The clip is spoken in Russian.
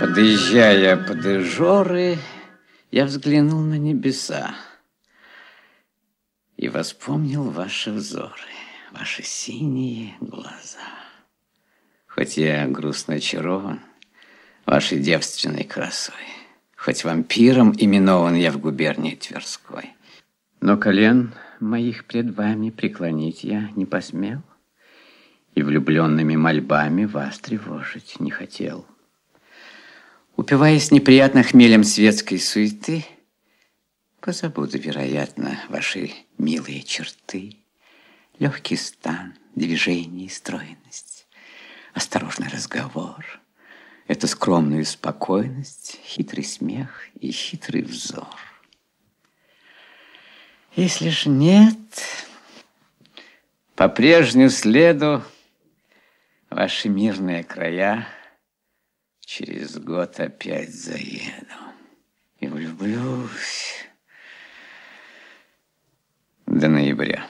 Подъезжая под Ижоры, я взглянул на небеса и воспомнил ваши взоры, ваши синие глаза. Хоть я грустно очарован вашей девственной красой, хоть вампиром именован я в губернии Тверской, но колен моих пред вами преклонить я не посмел и влюбленными мольбами вас тревожить не хотел. Упиваясь неприятно хмелем светской суеты, позабуду, вероятно, ваши милые черты, легкий стан, движение и стройность, осторожный разговор, эту скромную спокойность, хитрый смех и хитрый взор. Если ж нет, по прежнему следу ваши мирные края — Через год опять заеду и влюблюсь до ноября.